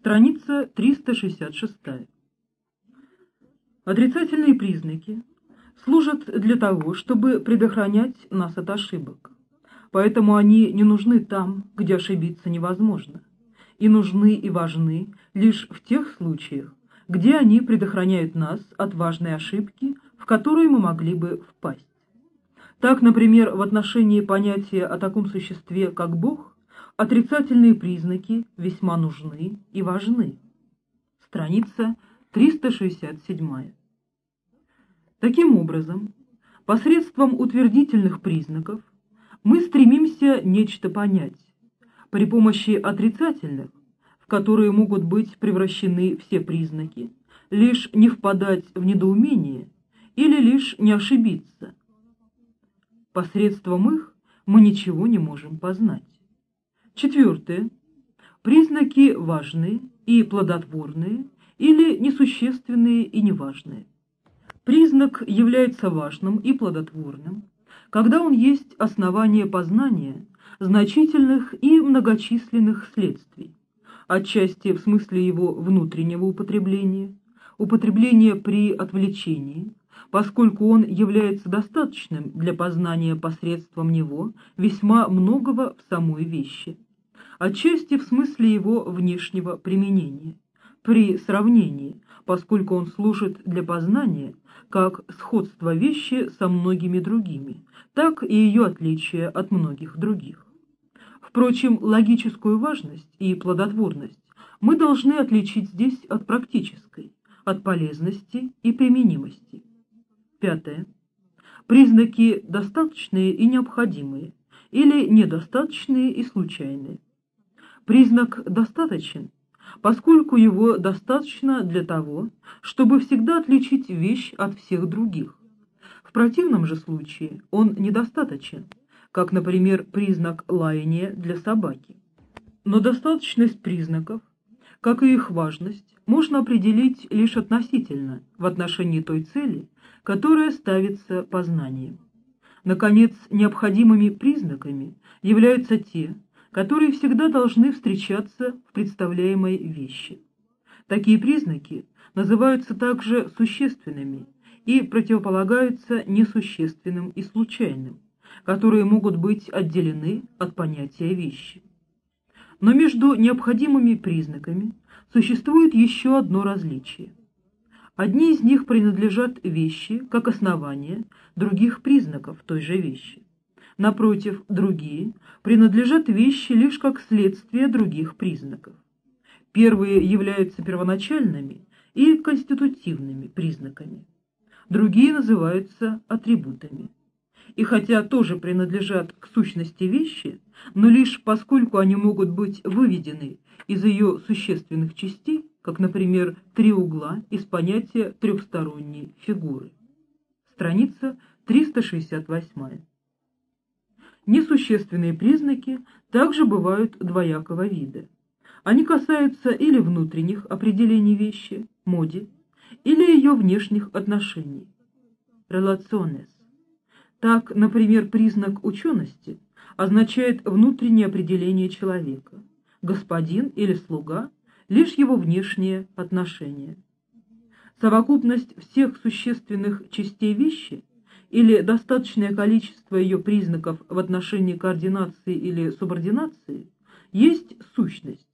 Страница 366. Отрицательные признаки служат для того, чтобы предохранять нас от ошибок. Поэтому они не нужны там, где ошибиться невозможно, и нужны и важны лишь в тех случаях, где они предохраняют нас от важной ошибки, в которую мы могли бы впасть. Так, например, в отношении понятия о таком существе, как Бог, отрицательные признаки весьма нужны и важны. Страница 367. Таким образом, посредством утвердительных признаков мы стремимся нечто понять. При помощи отрицательных, в которые могут быть превращены все признаки, лишь не впадать в недоумение или лишь не ошибиться. Посредством их мы ничего не можем познать. Четвертое. Признаки важные и плодотворные или несущественные и неважные. Признак является важным и плодотворным, когда он есть основание познания значительных и многочисленных следствий, отчасти в смысле его внутреннего употребления, употребления при отвлечении, поскольку он является достаточным для познания посредством него весьма многого в самой вещи, отчасти в смысле его внешнего применения, при сравнении, поскольку он служит для познания как сходство вещи со многими другими, так и ее отличие от многих других. Впрочем, логическую важность и плодотворность мы должны отличить здесь от практической, от полезности и применимости. Пятое. Признаки достаточные и необходимые, или недостаточные и случайные. Признак достаточен поскольку его достаточно для того, чтобы всегда отличить вещь от всех других. В противном же случае он недостаточен, как, например, признак лаяния для собаки. Но достаточность признаков, как и их важность, можно определить лишь относительно в отношении той цели, которая ставится познанием. Наконец, необходимыми признаками являются те, которые всегда должны встречаться в представляемой вещи. Такие признаки называются также существенными и противополагаются несущественным и случайным, которые могут быть отделены от понятия вещи. Но между необходимыми признаками существует еще одно различие. Одни из них принадлежат вещи как основание других признаков той же вещи. Напротив, другие принадлежат вещи лишь как следствие других признаков. Первые являются первоначальными и конститутивными признаками. Другие называются атрибутами. И хотя тоже принадлежат к сущности вещи, но лишь поскольку они могут быть выведены из ее существенных частей, как, например, три угла из понятия трехсторонней фигуры. Страница 368. Несущественные признаки также бывают двоякого вида. Они касаются или внутренних определений вещи, моде, или ее внешних отношений. Relaciones. Так, например, признак учености означает внутреннее определение человека, господин или слуга – лишь его внешние отношения. Совокупность всех существенных частей вещи или достаточное количество ее признаков в отношении координации или субординации есть сущность.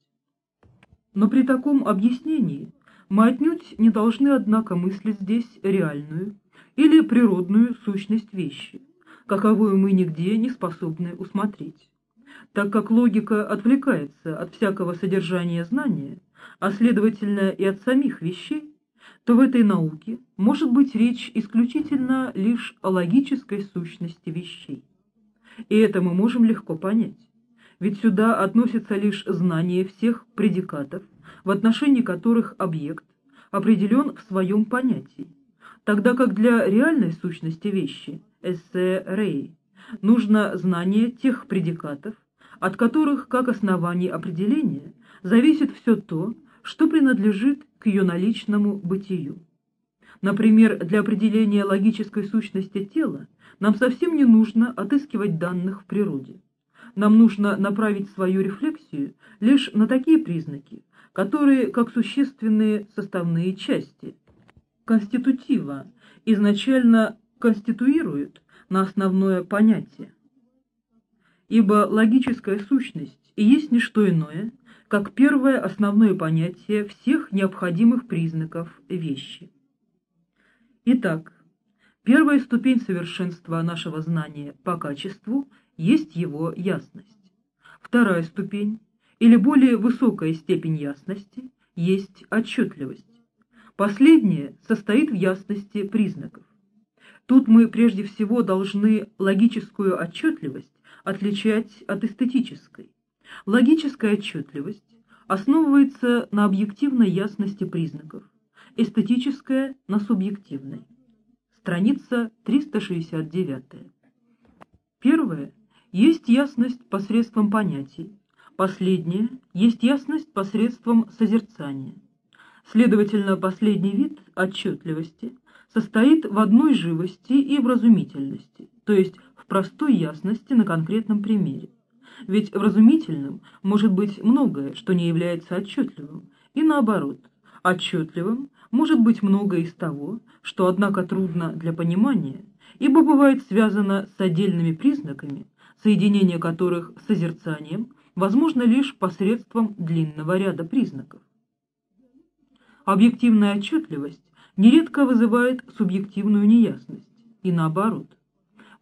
Но при таком объяснении мы отнюдь не должны, однако, мыслить здесь реальную или природную сущность вещи, каковую мы нигде не способны усмотреть, так как логика отвлекается от всякого содержания знания, а следовательно и от самих вещей, то в этой науке может быть речь исключительно лишь о логической сущности вещей. И это мы можем легко понять, ведь сюда относится лишь знание всех предикатов, в отношении которых объект определен в своем понятии, тогда как для реальной сущности вещи, эссе рей, нужно знание тех предикатов, от которых, как основание определения, зависит все то, что принадлежит к ее наличному бытию. Например, для определения логической сущности тела нам совсем не нужно отыскивать данных в природе. Нам нужно направить свою рефлексию лишь на такие признаки, которые, как существенные составные части, конститутива, изначально конституируют на основное понятие. Ибо логическая сущность и есть не что иное, как первое основное понятие всех необходимых признаков вещи. Итак, первая ступень совершенства нашего знания по качеству есть его ясность. Вторая ступень, или более высокая степень ясности, есть отчетливость. Последняя состоит в ясности признаков. Тут мы прежде всего должны логическую отчетливость отличать от эстетической. Логическая отчетливость основывается на объективной ясности признаков, эстетическая – на субъективной. Страница 369. Первое – есть ясность посредством понятий, последнее – есть ясность посредством созерцания. Следовательно, последний вид отчетливости состоит в одной живости и вразумительности, то есть в простой ясности на конкретном примере. Ведь вразумительным может быть многое, что не является отчетливым, и наоборот, отчетливым может быть многое из того, что, однако, трудно для понимания, ибо бывает связано с отдельными признаками, соединение которых с созерцанием возможно лишь посредством длинного ряда признаков. Объективная отчетливость нередко вызывает субъективную неясность, и наоборот.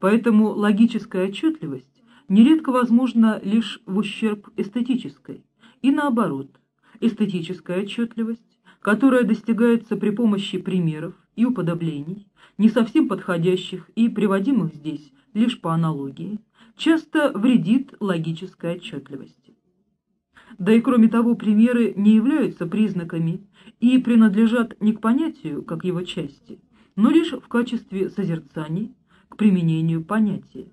Поэтому логическая отчетливость нередко возможна лишь в ущерб эстетической, и наоборот, эстетическая отчетливость, которая достигается при помощи примеров и уподоблений, не совсем подходящих и приводимых здесь лишь по аналогии, часто вредит логической отчетливости. Да и кроме того, примеры не являются признаками и принадлежат не к понятию, как его части, но лишь в качестве созерцаний к применению понятия.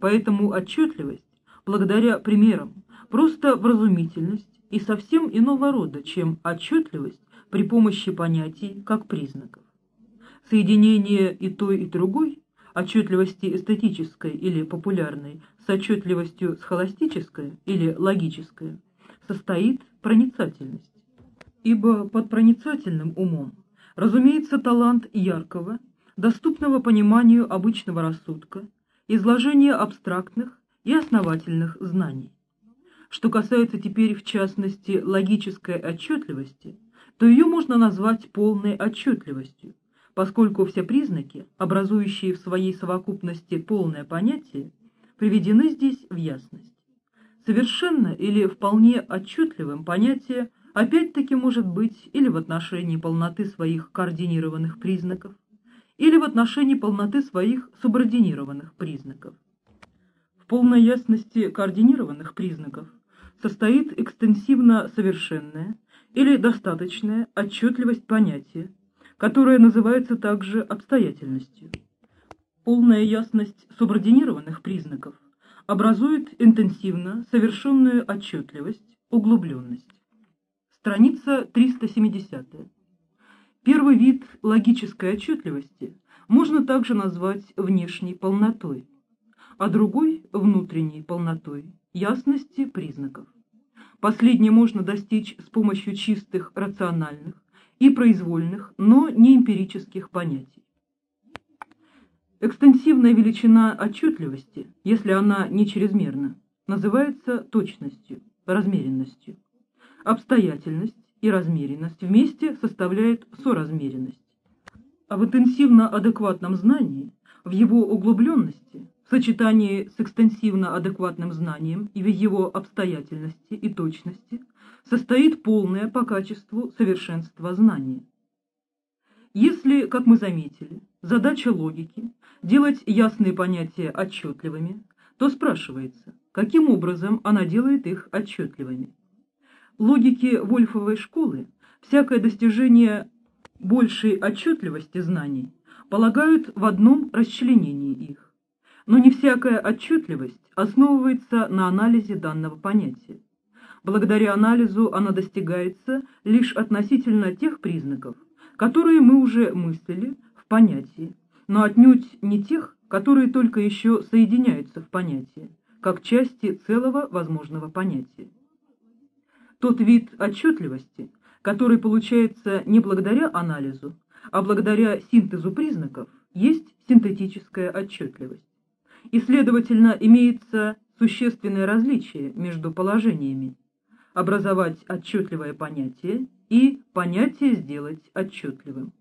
Поэтому отчетливость, благодаря примерам, просто вразумительность и совсем иного рода, чем отчетливость при помощи понятий как признаков. Соединение и той, и другой, отчетливости эстетической или популярной с отчетливостью схоластической или логической, состоит проницательность. Ибо под проницательным умом разумеется талант яркого, доступного пониманию обычного рассудка, изложение абстрактных и основательных знаний. Что касается теперь в частности логической отчетливости, то ее можно назвать полной отчетливостью, поскольку все признаки, образующие в своей совокупности полное понятие, приведены здесь в ясность. Совершенно или вполне отчетливым понятие опять-таки может быть или в отношении полноты своих координированных признаков, или в отношении полноты своих субординированных признаков. В полной ясности координированных признаков состоит экстенсивно совершенная или достаточная отчетливость понятия, которая называется также обстоятельностью. Полная ясность субординированных признаков – образует интенсивно совершенную отчетливость, углубленность. Страница 370. Первый вид логической отчетливости можно также назвать внешней полнотой, а другой – внутренней полнотой, ясности признаков. Последнее можно достичь с помощью чистых рациональных и произвольных, но не эмпирических понятий. Экстенсивная величина отчетливости, если она не чрезмерна, называется точностью, размеренностью. Обстоятельность и размеренность вместе составляют соразмеренность. А в интенсивно-адекватном знании, в его углубленности, в сочетании с экстенсивно-адекватным знанием и в его обстоятельности и точности, состоит полное по качеству совершенство знания. Если, как мы заметили, задача логики – делать ясные понятия отчетливыми, то спрашивается, каким образом она делает их отчетливыми. Логики Вольфовой школы всякое достижение большей отчетливости знаний полагают в одном расчленении их. Но не всякая отчетливость основывается на анализе данного понятия. Благодаря анализу она достигается лишь относительно тех признаков, которые мы уже мыслили в понятии, но отнюдь не тех, которые только еще соединяются в понятии, как части целого возможного понятия. Тот вид отчетливости, который получается не благодаря анализу, а благодаря синтезу признаков, есть синтетическая отчетливость. И, следовательно, имеется существенное различие между положениями образовать отчетливое понятие и понятие сделать отчетливым.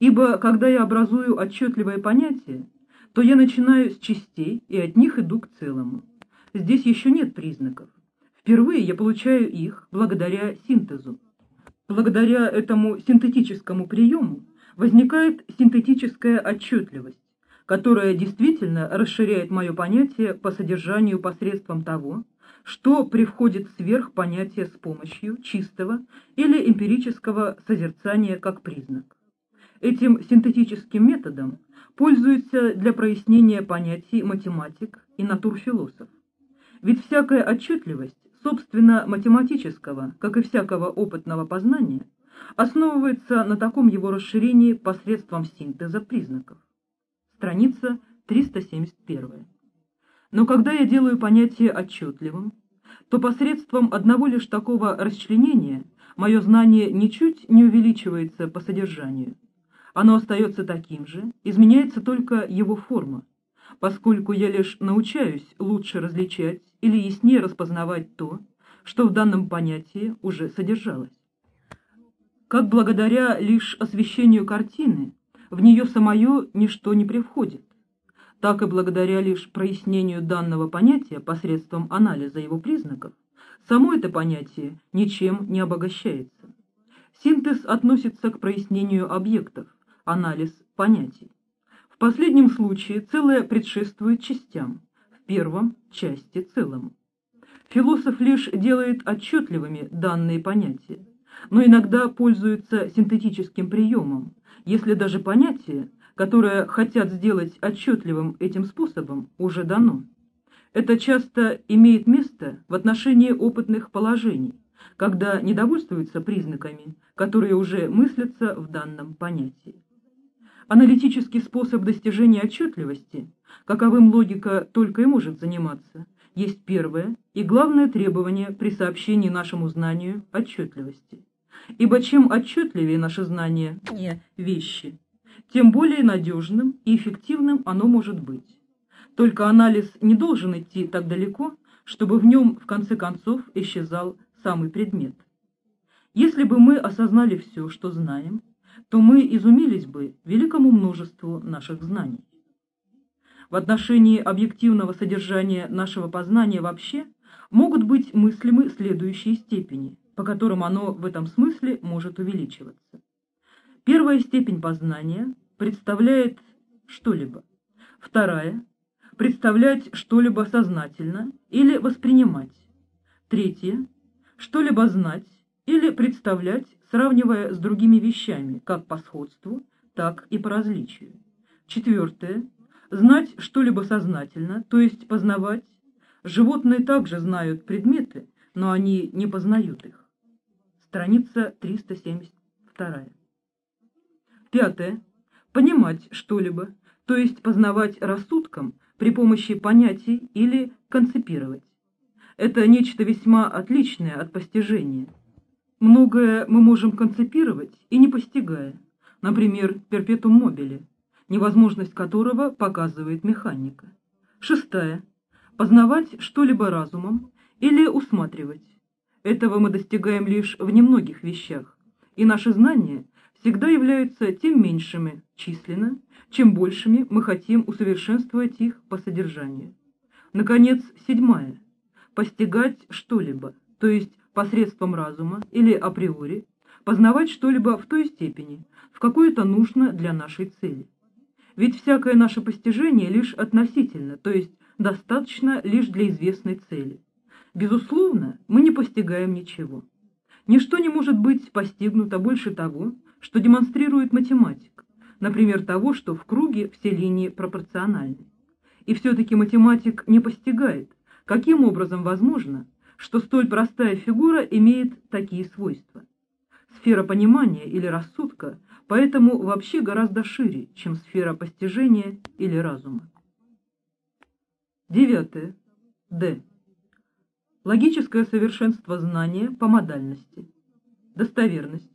Ибо когда я образую отчетливое понятие, то я начинаю с частей и от них иду к целому. Здесь еще нет признаков. Впервые я получаю их благодаря синтезу. Благодаря этому синтетическому приему возникает синтетическая отчетливость, которая действительно расширяет мое понятие по содержанию посредством того, что привходит сверх понятия с помощью чистого или эмпирического созерцания как признак. Этим синтетическим методом пользуется для прояснения понятий математик и натурфилософ. Ведь всякая отчетливость, собственно, математического, как и всякого опытного познания, основывается на таком его расширении посредством синтеза признаков. Страница 371. Но когда я делаю понятие отчетливым, то посредством одного лишь такого расчленения мое знание ничуть не увеличивается по содержанию. Оно остается таким же, изменяется только его форма, поскольку я лишь научаюсь лучше различать или яснее распознавать то, что в данном понятии уже содержалось. Как благодаря лишь освещению картины в нее самое ничто не привходит, так и благодаря лишь прояснению данного понятия посредством анализа его признаков, само это понятие ничем не обогащается. Синтез относится к прояснению объектов, анализ понятий. В последнем случае целое предшествует частям, в первом – части целому. Философ лишь делает отчетливыми данные понятия, но иногда пользуется синтетическим приемом, если даже понятие, которое хотят сделать отчетливым этим способом, уже дано. Это часто имеет место в отношении опытных положений, когда недовольствуются признаками, которые уже мыслятся в данном понятии. Аналитический способ достижения отчетливости, каковым логика только и может заниматься, есть первое и главное требование при сообщении нашему знанию отчетливости. Ибо чем отчетливее наше знание вещи, тем более надежным и эффективным оно может быть. Только анализ не должен идти так далеко, чтобы в нем в конце концов исчезал самый предмет. Если бы мы осознали все, что знаем, то мы изумились бы великому множеству наших знаний. В отношении объективного содержания нашего познания вообще могут быть мыслимы следующие степени, по которым оно в этом смысле может увеличиваться. Первая степень познания представляет что-либо. Вторая – представлять что-либо сознательно или воспринимать. Третья – что-либо знать или представлять, сравнивая с другими вещами, как по сходству, так и по различию. Четвертое – знать что-либо сознательно, то есть познавать. Животные также знают предметы, но они не познают их. Страница 372. Пятое. Понимать что-либо, то есть познавать рассудком при помощи понятий или концепировать. Это нечто весьма отличное от постижения. Многое мы можем концепировать и не постигая, например, перпетум мобили, невозможность которого показывает механика. Шестая. Познавать что-либо разумом или усматривать. Этого мы достигаем лишь в немногих вещах, и наши знания всегда являются тем меньшими численно, чем большими мы хотим усовершенствовать их по содержанию. Наконец, седьмая. Постигать что-либо, то есть посредством разума или априори, познавать что-либо в той степени, в какой это нужно для нашей цели. Ведь всякое наше постижение лишь относительно, то есть достаточно лишь для известной цели. Безусловно, мы не постигаем ничего. Ничто не может быть постигнуто больше того, что демонстрирует математик, например, того, что в круге все линии пропорциональны. И все-таки математик не постигает, каким образом возможно, что столь простая фигура имеет такие свойства. Сфера понимания или рассудка поэтому вообще гораздо шире, чем сфера постижения или разума. Девятое. Д. Логическое совершенство знания по модальности. Достоверность.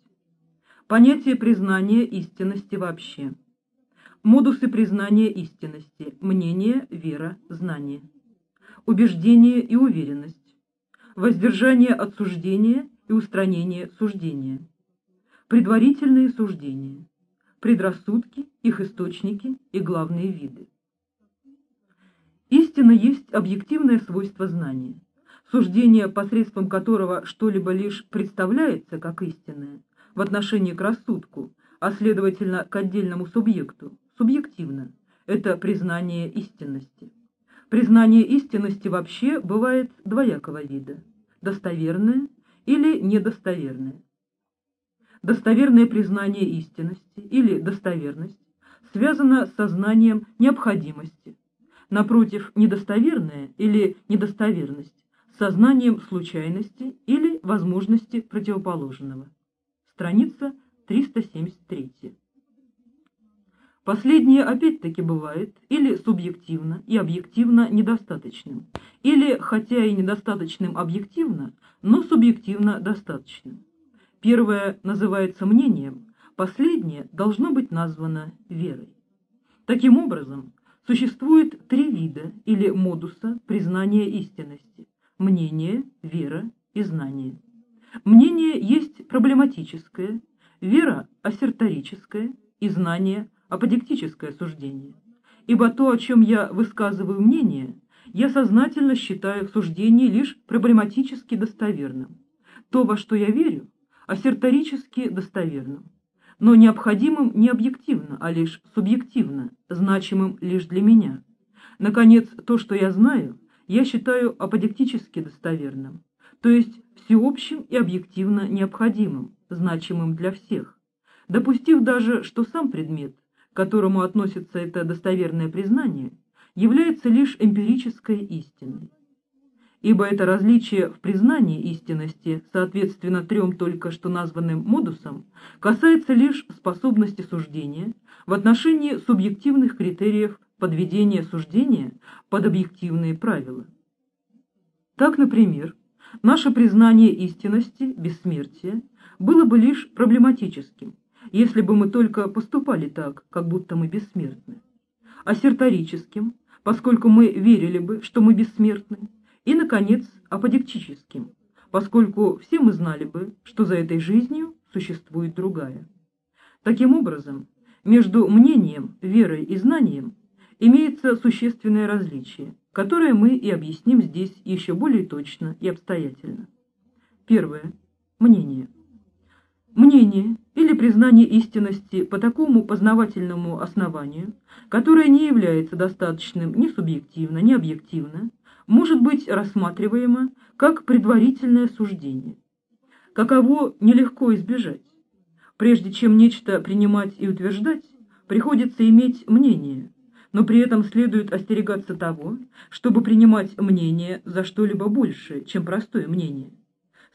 Понятие признания истинности вообще. Модусы признания истинности. Мнение, вера, знание. Убеждение и уверенность. Воздержание от суждения и устранение суждения. Предварительные суждения. Предрассудки, их источники и главные виды. Истина есть объективное свойство знания суждение, посредством которого что-либо лишь представляется как истинное в отношении к рассудку, а следовательно к отдельному субъекту, субъективно, это признание истинности. Признание истинности вообще бывает двоякого вида – достоверное или недостоверное. Достоверное признание истинности или достоверность связано с сознанием необходимости. Напротив, недостоверное или недостоверность сознанием случайности или возможности противоположного. Страница 373. Последнее опять-таки бывает или субъективно и объективно недостаточным, или, хотя и недостаточным объективно, но субъективно достаточным. Первое называется мнением, последнее должно быть названо верой. Таким образом, существует три вида или модуса признания истинности мнение, вера и знание. Мнение есть проблематическое, вера – ассерторическое и знание – аподектическое суждение. Ибо то, о чем я высказываю мнение, я сознательно считаю в лишь проблематически достоверным. То, во что я верю, ассерторически достоверным, но необходимым не объективно, а лишь субъективно, значимым лишь для меня. Наконец, то, что я знаю – я считаю аподектически достоверным, то есть всеобщим и объективно необходимым, значимым для всех, допустив даже, что сам предмет, к которому относится это достоверное признание, является лишь эмпирической истиной. Ибо это различие в признании истинности, соответственно трем только что названным модусам, касается лишь способности суждения в отношении субъективных критериев подведение суждения под объективные правила. Так, например, наше признание истинности, бессмертия, было бы лишь проблематическим, если бы мы только поступали так, как будто мы бессмертны, ассерторическим, поскольку мы верили бы, что мы бессмертны, и, наконец, аподектическим, поскольку все мы знали бы, что за этой жизнью существует другая. Таким образом, между мнением, верой и знанием имеется существенное различие, которое мы и объясним здесь еще более точно и обстоятельно. Первое. Мнение. Мнение или признание истинности по такому познавательному основанию, которое не является достаточным ни субъективно, ни объективно, может быть рассматриваемо как предварительное суждение. Каково нелегко избежать. Прежде чем нечто принимать и утверждать, приходится иметь мнение – но при этом следует остерегаться того, чтобы принимать мнение за что-либо большее, чем простое мнение.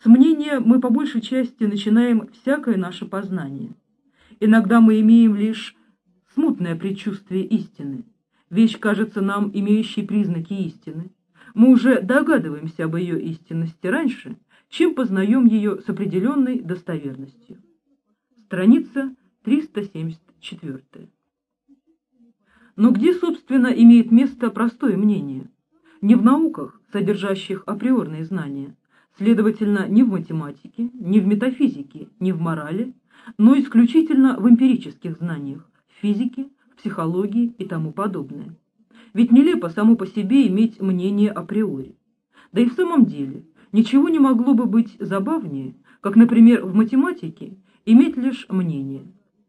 Мнения мы по большей части начинаем всякое наше познание. Иногда мы имеем лишь смутное предчувствие истины. Вещь кажется нам имеющей признаки истины. Мы уже догадываемся об ее истинности раньше, чем познаем ее с определенной достоверностью. Страница 374. Но где, собственно, имеет место простое мнение? Не в науках, содержащих априорные знания, следовательно, не в математике, не в метафизике, не в морали, но исключительно в эмпирических знаниях, в физике, в психологии и тому подобное. Ведь нелепо само по себе иметь мнение априори. Да и в самом деле, ничего не могло бы быть забавнее, как, например, в математике, иметь лишь мнение.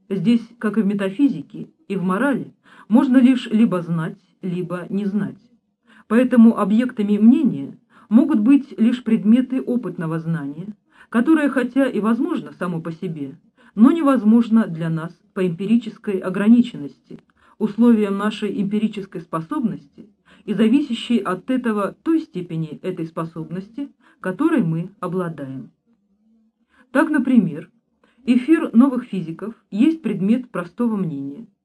Здесь, как и в метафизике и в морали, можно лишь либо знать, либо не знать. Поэтому объектами мнения могут быть лишь предметы опытного знания, которое хотя и возможно само по себе, но невозможно для нас по эмпирической ограниченности, условиям нашей эмпирической способности и зависящей от этого той степени этой способности, которой мы обладаем. Так, например, эфир новых физиков есть предмет простого мнения –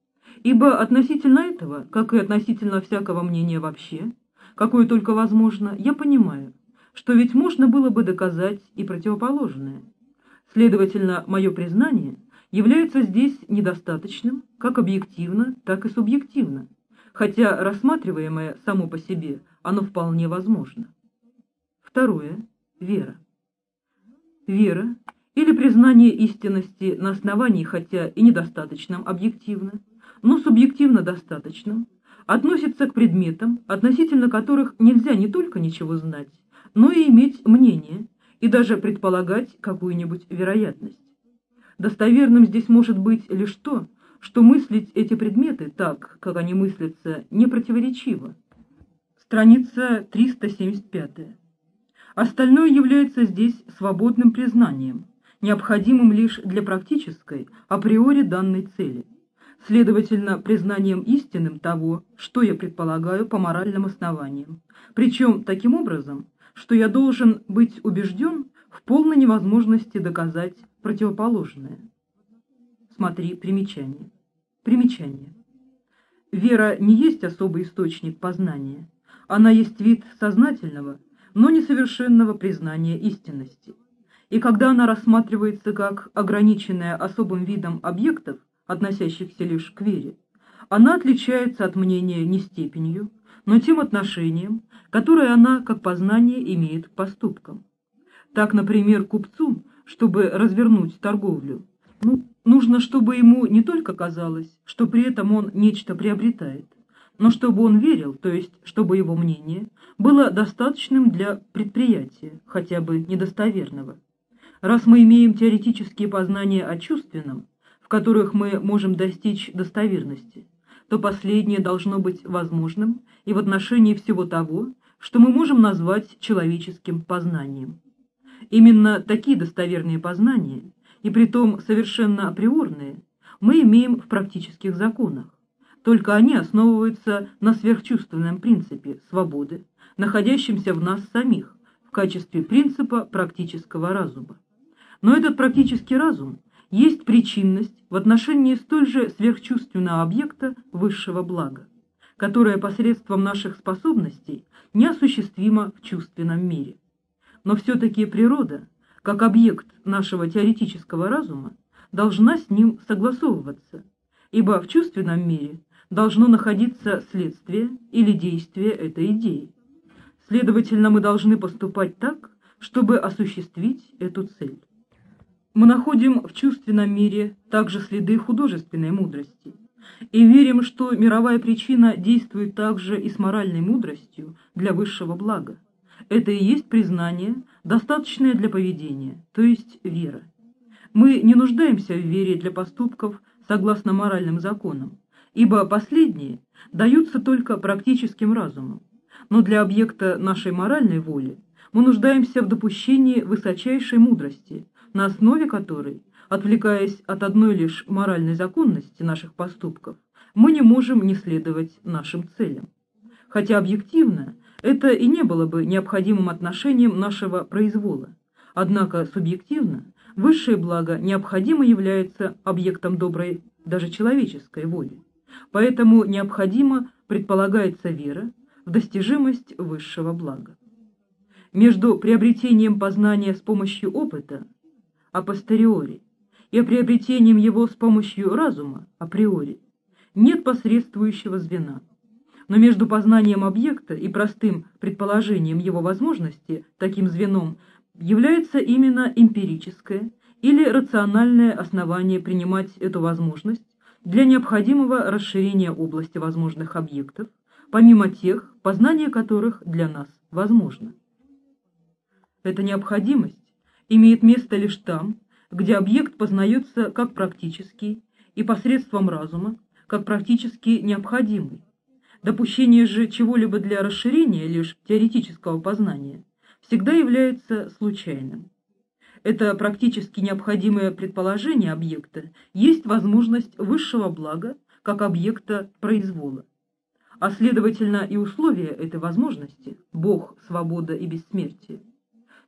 ибо относительно этого, как и относительно всякого мнения вообще, какое только возможно, я понимаю, что ведь можно было бы доказать и противоположное. Следовательно, мое признание является здесь недостаточным как объективно, так и субъективно, хотя рассматриваемое само по себе оно вполне возможно. Второе. Вера. Вера или признание истинности на основании, хотя и недостаточном объективно, но субъективно достаточном, относится к предметам, относительно которых нельзя не только ничего знать, но и иметь мнение и даже предполагать какую-нибудь вероятность. Достоверным здесь может быть лишь то, что мыслить эти предметы так, как они мыслятся, не противоречиво. Страница 375. Остальное является здесь свободным признанием, необходимым лишь для практической, априори данной цели. Следовательно, признанием истинным того, что я предполагаю по моральным основаниям. Причем таким образом, что я должен быть убежден в полной невозможности доказать противоположное. Смотри примечание. Примечание. Вера не есть особый источник познания. Она есть вид сознательного, но несовершенного признания истинности. И когда она рассматривается как ограниченная особым видом объектов, относящихся лишь к вере, она отличается от мнения не степенью, но тем отношением, которое она, как познание, имеет к поступкам. Так, например, купцу, чтобы развернуть торговлю, ну, нужно, чтобы ему не только казалось, что при этом он нечто приобретает, но чтобы он верил, то есть чтобы его мнение было достаточным для предприятия, хотя бы недостоверного. Раз мы имеем теоретические познания о чувственном, которых мы можем достичь достоверности, то последнее должно быть возможным и в отношении всего того, что мы можем назвать человеческим познанием. Именно такие достоверные познания, и притом совершенно априорные, мы имеем в практических законах. Только они основываются на сверхчувственном принципе свободы, находящемся в нас самих, в качестве принципа практического разума. Но этот практический разум есть причинность в отношении столь же сверхчувственного объекта высшего блага, которое посредством наших способностей неосуществимо в чувственном мире. Но все-таки природа, как объект нашего теоретического разума, должна с ним согласовываться, ибо в чувственном мире должно находиться следствие или действие этой идеи. Следовательно, мы должны поступать так, чтобы осуществить эту цель. Мы находим в чувственном мире также следы художественной мудрости и верим, что мировая причина действует также и с моральной мудростью для высшего блага. Это и есть признание, достаточное для поведения, то есть вера. Мы не нуждаемся в вере для поступков согласно моральным законам, ибо последние даются только практическим разумом. Но для объекта нашей моральной воли мы нуждаемся в допущении высочайшей мудрости, на основе которой, отвлекаясь от одной лишь моральной законности наших поступков, мы не можем не следовать нашим целям. Хотя объективно это и не было бы необходимым отношением нашего произвола, однако субъективно высшее благо необходимо является объектом доброй, даже человеческой воли. Поэтому необходимо предполагается вера в достижимость высшего блага. Между приобретением познания с помощью опыта апостериори и приобретением его с помощью разума априори нет посредствующего звена. Но между познанием объекта и простым предположением его возможности таким звеном является именно эмпирическое или рациональное основание принимать эту возможность для необходимого расширения области возможных объектов, помимо тех, познание которых для нас возможно. Эта необходимость имеет место лишь там, где объект познается как практический и посредством разума, как практически необходимый. Допущение же чего-либо для расширения лишь теоретического познания всегда является случайным. Это практически необходимое предположение объекта есть возможность высшего блага как объекта произвола. А следовательно и условия этой возможности – Бог, свобода и бессмертие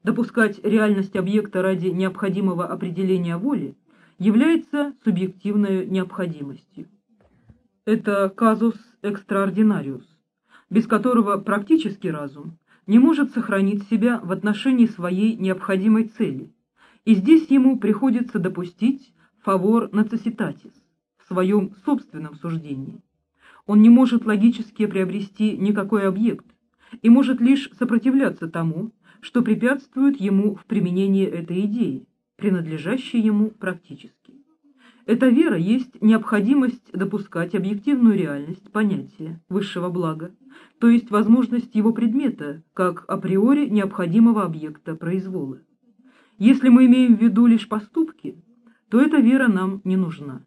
допускать реальность объекта ради необходимого определения воли является субъективной необходимостью. Это казус экстраординариус, без которого практический разум не может сохранить себя в отношении своей необходимой цели, и здесь ему приходится допустить фавор нациситатис в своем собственном суждении. Он не может логически приобрести никакой объект и может лишь сопротивляться тому, что препятствует ему в применении этой идеи, принадлежащей ему практически. Эта вера есть необходимость допускать объективную реальность понятия высшего блага, то есть возможность его предмета, как априори необходимого объекта произвола. Если мы имеем в виду лишь поступки, то эта вера нам не нужна.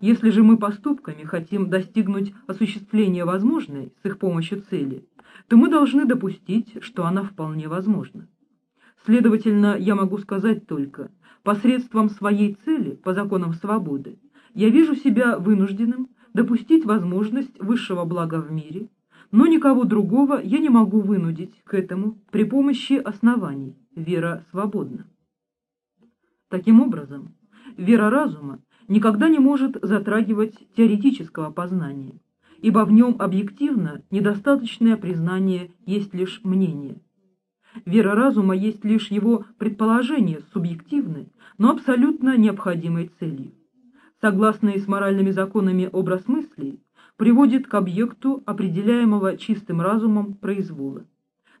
Если же мы поступками хотим достигнуть осуществления возможной с их помощью цели, то мы должны допустить, что она вполне возможна. Следовательно, я могу сказать только, посредством своей цели, по законам свободы, я вижу себя вынужденным допустить возможность высшего блага в мире, но никого другого я не могу вынудить к этому при помощи оснований, вера свободна. Таким образом, вера разума никогда не может затрагивать теоретического познания, ибо в нем объективно недостаточное признание есть лишь мнение. Вера разума есть лишь его предположение субъективной, но абсолютно необходимой целью. Согласный с моральными законами образ мыслей приводит к объекту, определяемого чистым разумом произвола.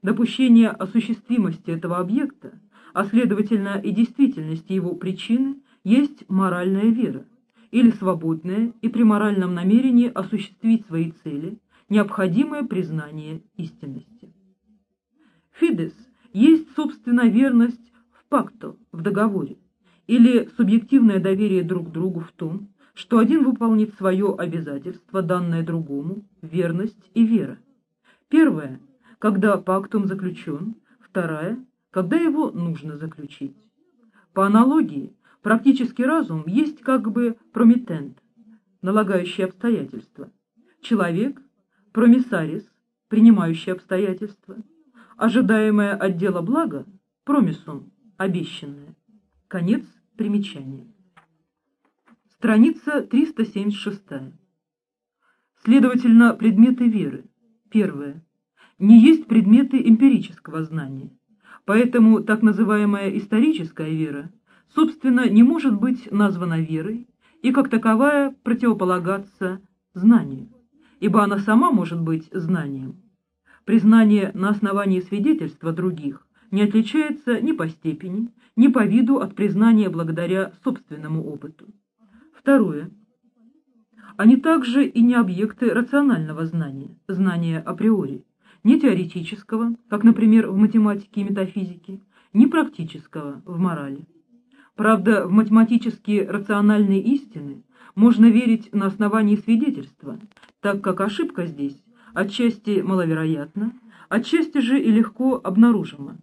Допущение осуществимости этого объекта, а следовательно и действительности его причины, есть моральная вера, или свободное и при моральном намерении осуществить свои цели, необходимое признание истинности. Фидес есть, собственно, верность в пакту, в договоре, или субъективное доверие друг другу в том, что один выполнит свое обязательство, данное другому, верность и вера. Первое, когда пактум заключен, вторая, когда его нужно заключить. По аналогии, практический разум есть как бы промитент, налагающий обстоятельства. Человек – промиссарис, принимающий обстоятельства. Ожидаемое от дела благо – обещанное. Конец примечания. Страница 376. Следовательно, предметы веры. Первое. Не есть предметы эмпирического знания. Поэтому так называемая историческая вера, собственно, не может быть названа верой и как таковая противополагаться знанию, ибо она сама может быть знанием. Признание на основании свидетельства других не отличается ни по степени, ни по виду от признания благодаря собственному опыту. Второе. Они также и не объекты рационального знания, знания априори, ни теоретического, как, например, в математике и метафизике, ни практического в морали. Правда, в математические рациональные истины можно верить на основании свидетельства, так как ошибка здесь отчасти маловероятна, отчасти же и легко обнаружима.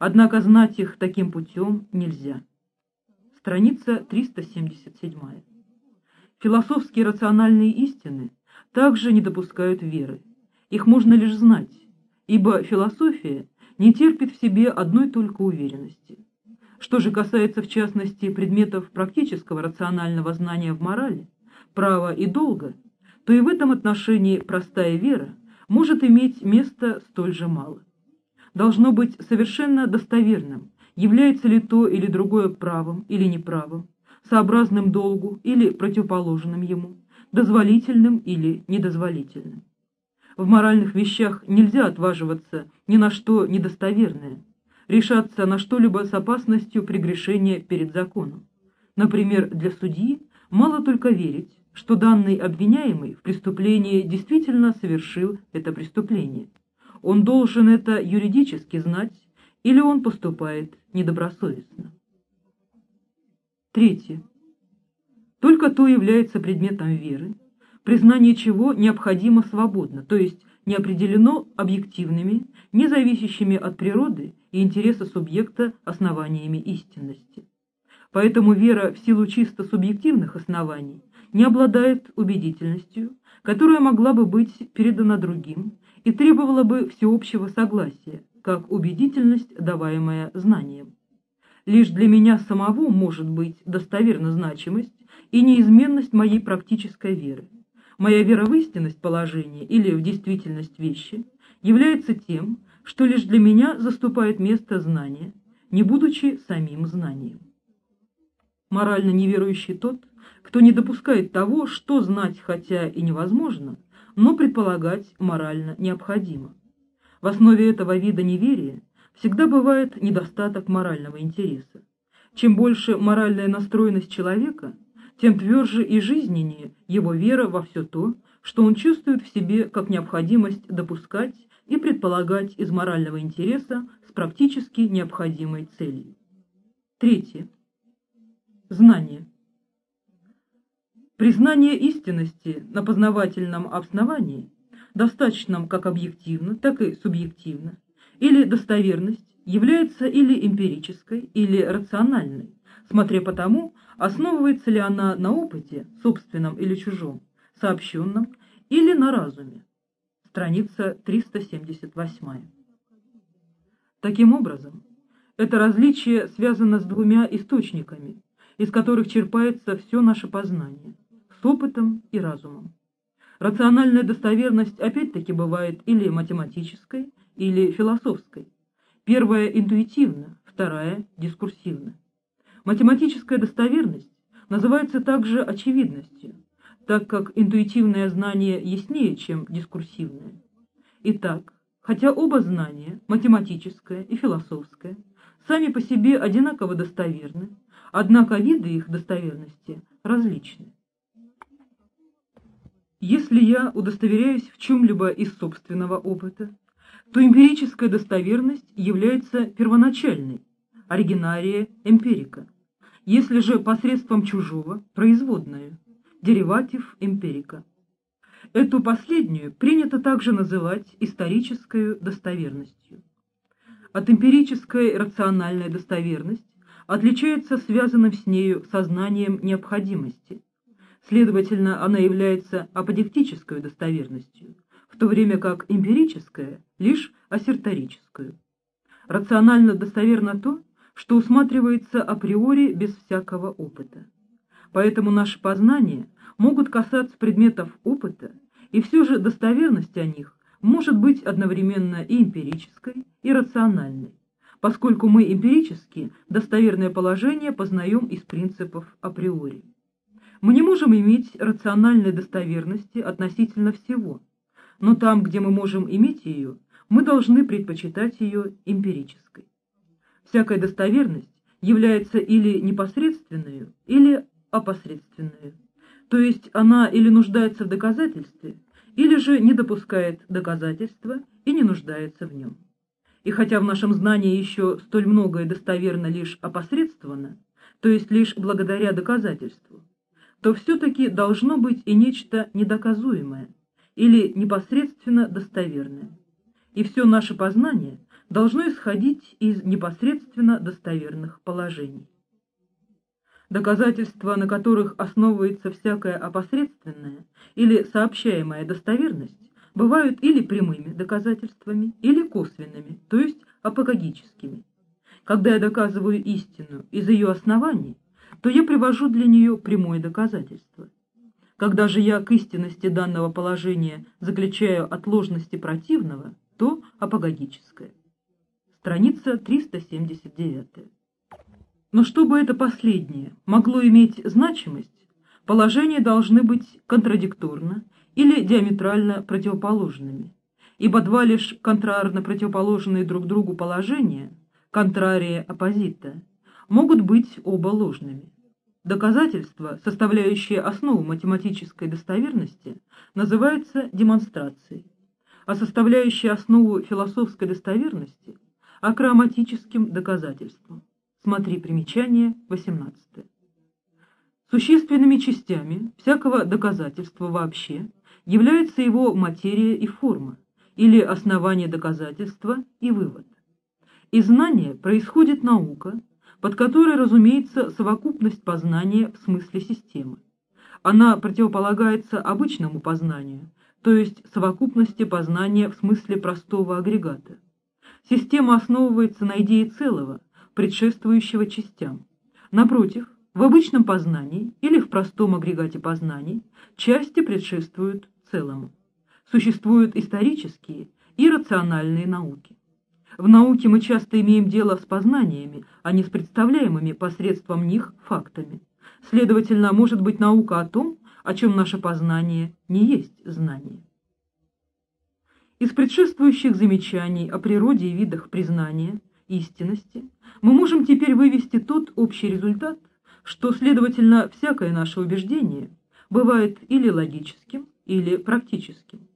Однако знать их таким путем нельзя. Страница 377. Философские рациональные истины также не допускают веры. Их можно лишь знать, ибо философия не терпит в себе одной только уверенности. Что же касается в частности предметов практического рационального знания в морали, права и долга, то и в этом отношении простая вера может иметь место столь же мало. Должно быть совершенно достоверным, является ли то или другое правом или неправым, сообразным долгу или противоположным ему, дозволительным или недозволительным. В моральных вещах нельзя отваживаться ни на что недостоверное, решаться на что-либо с опасностью прегрешения перед законом. Например, для судьи мало только верить, что данный обвиняемый в преступлении действительно совершил это преступление. Он должен это юридически знать, или он поступает недобросовестно. Третье. Только то является предметом веры, признание чего необходимо свободно, то есть не определено объективными, не зависящими от природы и интереса субъекта основаниями истинности. Поэтому вера в силу чисто субъективных оснований не обладает убедительностью, которая могла бы быть передана другим и требовала бы всеобщего согласия, как убедительность, даваемая знанием. Лишь для меня самого может быть достоверна значимость и неизменность моей практической веры. Моя вера в истинность положения или в действительность вещи является тем, что лишь для меня заступает место знания, не будучи самим знанием. Морально неверующий тот, кто не допускает того, что знать хотя и невозможно, но предполагать морально необходимо. В основе этого вида неверия всегда бывает недостаток морального интереса. Чем больше моральная настроенность человека, тем тверже и жизненнее его вера во все то, что он чувствует в себе как необходимость допускать и предполагать из морального интереса с практически необходимой целью. Третье. Знание. Признание истинности на познавательном основании, достаточном как объективно, так и субъективно, или достоверность является или эмпирической, или рациональной, смотря по тому, основывается ли она на опыте, собственном или чужом, сообщенном, или на разуме. Страница 378. Таким образом, это различие связано с двумя источниками, из которых черпается все наше познание с опытом и разумом. Рациональная достоверность опять-таки бывает или математической, или философской. Первая интуитивна, вторая дискурсивна. Математическая достоверность называется также очевидностью, так как интуитивное знание яснее, чем дискурсивное. Итак, хотя оба знания, математическое и философское, сами по себе одинаково достоверны, однако виды их достоверности различны. Если я удостоверяюсь в чем-либо из собственного опыта, то эмпирическая достоверность является первоначальной, оригинария эмпирика. Если же посредством чужого – производная, дериватив эмпирика. Эту последнюю принято также называть исторической достоверностью. От эмпирической рациональная достоверность отличается связанным с нею сознанием необходимости – Следовательно, она является аподектической достоверностью, в то время как эмпирическая – лишь ассерторическую. Рационально достоверно то, что усматривается априори без всякого опыта. Поэтому наши познания могут касаться предметов опыта, и все же достоверность о них может быть одновременно и эмпирической, и рациональной, поскольку мы эмпирически достоверное положение познаем из принципов априори. Мы не можем иметь рациональной достоверности относительно всего, но там, где мы можем иметь ее, мы должны предпочитать ее эмпирической. Всякая достоверность является или непосредственной, или опосредственной, то есть она или нуждается в доказательстве, или же не допускает доказательства и не нуждается в нем. И хотя в нашем знании еще столь многое достоверно лишь опосредственно, то есть лишь благодаря доказательству, то все-таки должно быть и нечто недоказуемое или непосредственно достоверное. И все наше познание должно исходить из непосредственно достоверных положений. Доказательства, на которых основывается всякая опосредственная или сообщаемая достоверность, бывают или прямыми доказательствами, или косвенными, то есть апогогическими. Когда я доказываю истину из ее оснований, то я привожу для нее прямое доказательство. Когда же я к истинности данного положения заключаю от ложности противного, то апологическое. Страница 379. Но чтобы это последнее могло иметь значимость, положения должны быть контрадикторно или диаметрально противоположными, ибо два лишь контрарно противоположные друг другу положения, контрария оппозита, могут быть оба ложными. Доказательство, составляющее основу математической достоверности, называется демонстрацией, а составляющее основу философской достоверности – акроматическим доказательством. Смотри примечание 18. Существенными частями всякого доказательства вообще является его материя и форма, или основание доказательства и вывод. Из знания происходит наука – под которой, разумеется, совокупность познания в смысле системы. Она противополагается обычному познанию, то есть совокупности познания в смысле простого агрегата. Система основывается на идее целого, предшествующего частям. Напротив, в обычном познании или в простом агрегате познаний части предшествуют целому. Существуют исторические и рациональные науки. В науке мы часто имеем дело с познаниями, а не с представляемыми посредством них фактами. Следовательно, может быть наука о том, о чем наше познание не есть знание. Из предшествующих замечаний о природе и видах признания, истинности, мы можем теперь вывести тот общий результат, что, следовательно, всякое наше убеждение бывает или логическим, или практическим.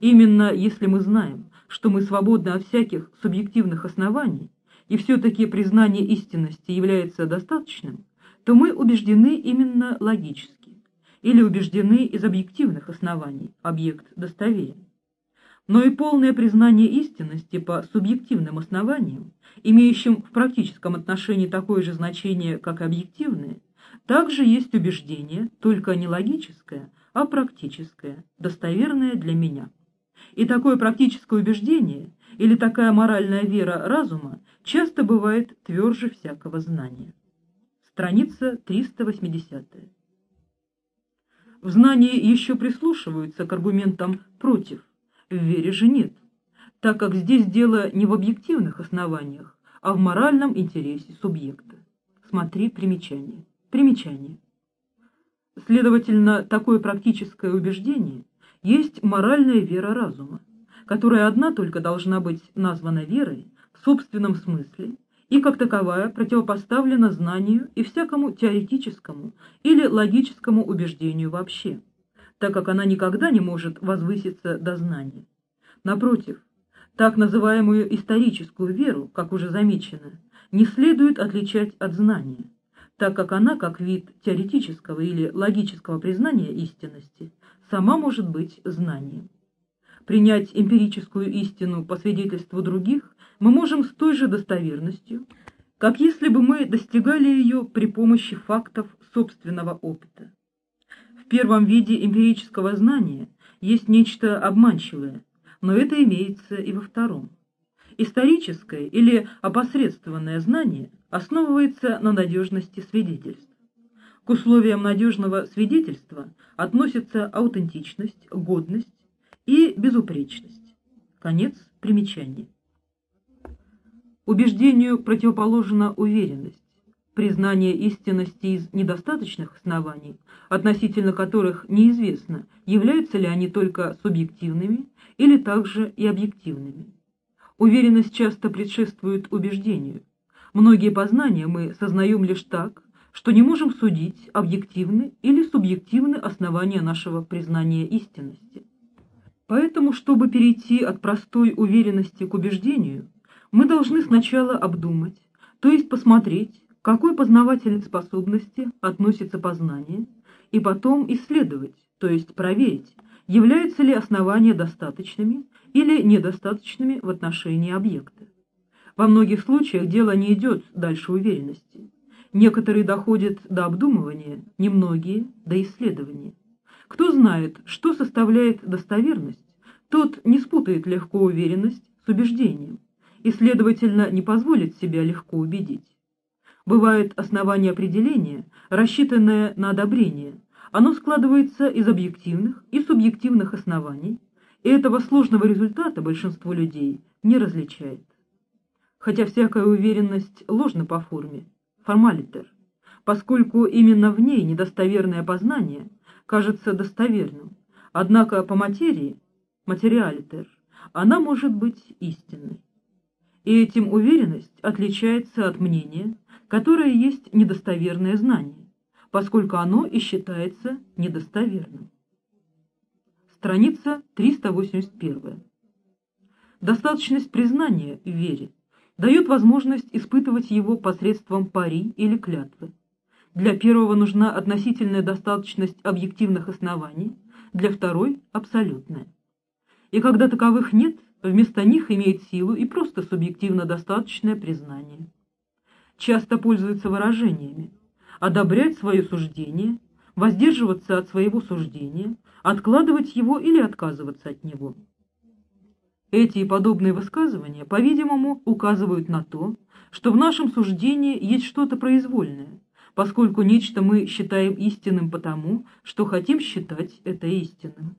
Именно если мы знаем, что мы свободны от всяких субъективных оснований, и все-таки признание истинности является достаточным, то мы убеждены именно логически, или убеждены из объективных оснований, объект достоверен. Но и полное признание истинности по субъективным основаниям, имеющим в практическом отношении такое же значение, как и объективное, также есть убеждение, только не логическое, а практическое, достоверное для меня. И такое практическое убеждение или такая моральная вера разума часто бывает тверже всякого знания. Страница 380. В знании еще прислушиваются к аргументам «против», в вере же нет, так как здесь дело не в объективных основаниях, а в моральном интересе субъекта. Смотри примечание. Примечание. Следовательно, такое практическое убеждение есть моральная вера разума, которая одна только должна быть названа верой в собственном смысле и как таковая противопоставлена знанию и всякому теоретическому или логическому убеждению вообще так как она никогда не может возвыситься до знания. Напротив, так называемую историческую веру, как уже замечено, не следует отличать от знания, так как она, как вид теоретического или логического признания истинности, сама может быть знанием. Принять эмпирическую истину по свидетельству других мы можем с той же достоверностью, как если бы мы достигали ее при помощи фактов собственного опыта первом виде эмпирического знания есть нечто обманчивое, но это имеется и во втором. Историческое или опосредствованное знание основывается на надежности свидетельств. К условиям надежного свидетельства относятся аутентичность, годность и безупречность. Конец примечания. Убеждению противоположна уверенность признание истинности из недостаточных оснований, относительно которых неизвестно, являются ли они только субъективными или также и объективными. Уверенность часто предшествует убеждению. Многие познания мы сознаем лишь так, что не можем судить, объективны или субъективны основания нашего признания истинности. Поэтому, чтобы перейти от простой уверенности к убеждению, мы должны сначала обдумать, то есть посмотреть, какой познавательной способности относится познание, и потом исследовать, то есть проверить, являются ли основания достаточными или недостаточными в отношении объекта. Во многих случаях дело не идет дальше уверенности. Некоторые доходят до обдумывания, немногие – до исследования. Кто знает, что составляет достоверность, тот не спутает легко уверенность с убеждением и, следовательно, не позволит себя легко убедить. Бывает основание определения, рассчитанное на одобрение. Оно складывается из объективных и субъективных оснований, и этого сложного результата большинство людей не различает. Хотя всякая уверенность ложна по форме, формалитер, поскольку именно в ней недостоверное познание кажется достоверным, однако по материи, материалитер, она может быть истинной. И этим уверенность отличается от мнения, которое есть недостоверное знание, поскольку оно и считается недостоверным. Страница 381. Достаточность признания в вере дает возможность испытывать его посредством пари или клятвы. Для первого нужна относительная достаточность объективных оснований, для второй – абсолютная. И когда таковых нет, вместо них имеет силу и просто субъективно достаточное признание часто пользуются выражениями «одобрять свое суждение», «воздерживаться от своего суждения», «откладывать его или отказываться от него». Эти и подобные высказывания, по-видимому, указывают на то, что в нашем суждении есть что-то произвольное, поскольку нечто мы считаем истинным потому, что хотим считать это истинным.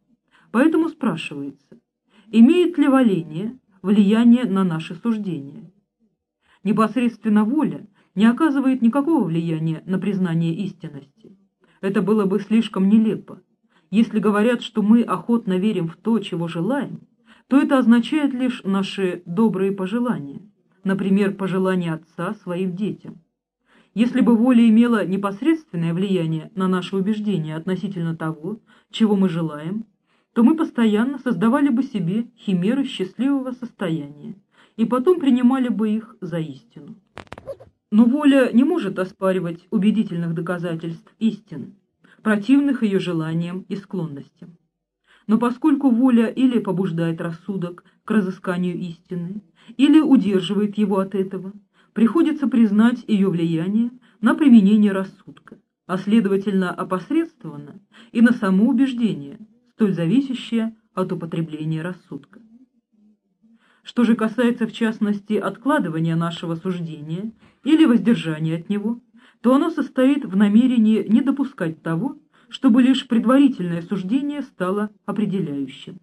Поэтому спрашивается, имеет ли валение влияние на наши суждения. Непосредственно воля не оказывает никакого влияния на признание истинности. Это было бы слишком нелепо. Если говорят, что мы охотно верим в то, чего желаем, то это означает лишь наши добрые пожелания, например, пожелания отца своим детям. Если бы воля имела непосредственное влияние на наши убеждения относительно того, чего мы желаем, то мы постоянно создавали бы себе химеры счастливого состояния и потом принимали бы их за истину. Но воля не может оспаривать убедительных доказательств истины, противных ее желаниям и склонностям. Но поскольку воля или побуждает рассудок к разысканию истины, или удерживает его от этого, приходится признать ее влияние на применение рассудка, а следовательно опосредствованно и на самоубеждение, столь зависящее от употребления рассудка. Что же касается в частности откладывания нашего суждения или воздержания от него, то оно состоит в намерении не допускать того, чтобы лишь предварительное суждение стало определяющим.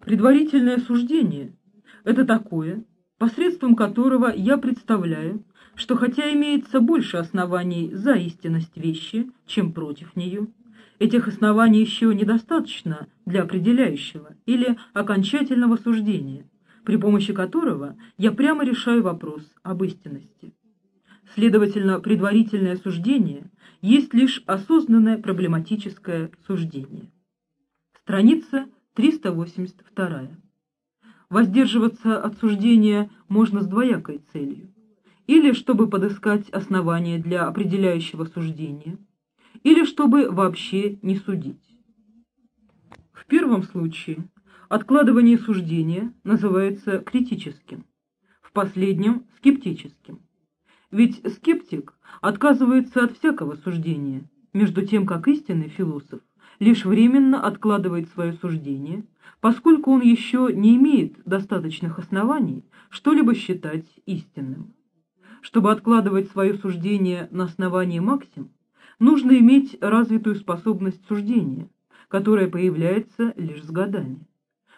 Предварительное суждение – это такое, посредством которого я представляю, что хотя имеется больше оснований за истинность вещи, чем против нее, этих оснований еще недостаточно для определяющего или окончательного суждения, при помощи которого я прямо решаю вопрос об истинности. Следовательно, предварительное суждение есть лишь осознанное проблематическое суждение. Страница 382. Воздерживаться от суждения можно с двоякой целью. Или чтобы подыскать основания для определяющего суждения, или чтобы вообще не судить. В первом случае откладывание суждения называется критическим, в последнем – скептическим. Ведь скептик отказывается от всякого суждения, между тем как истинный философ лишь временно откладывает свое суждение, поскольку он еще не имеет достаточных оснований что-либо считать истинным. Чтобы откладывать свое суждение на основании максим, нужно иметь развитую способность суждения, которая появляется лишь с годами.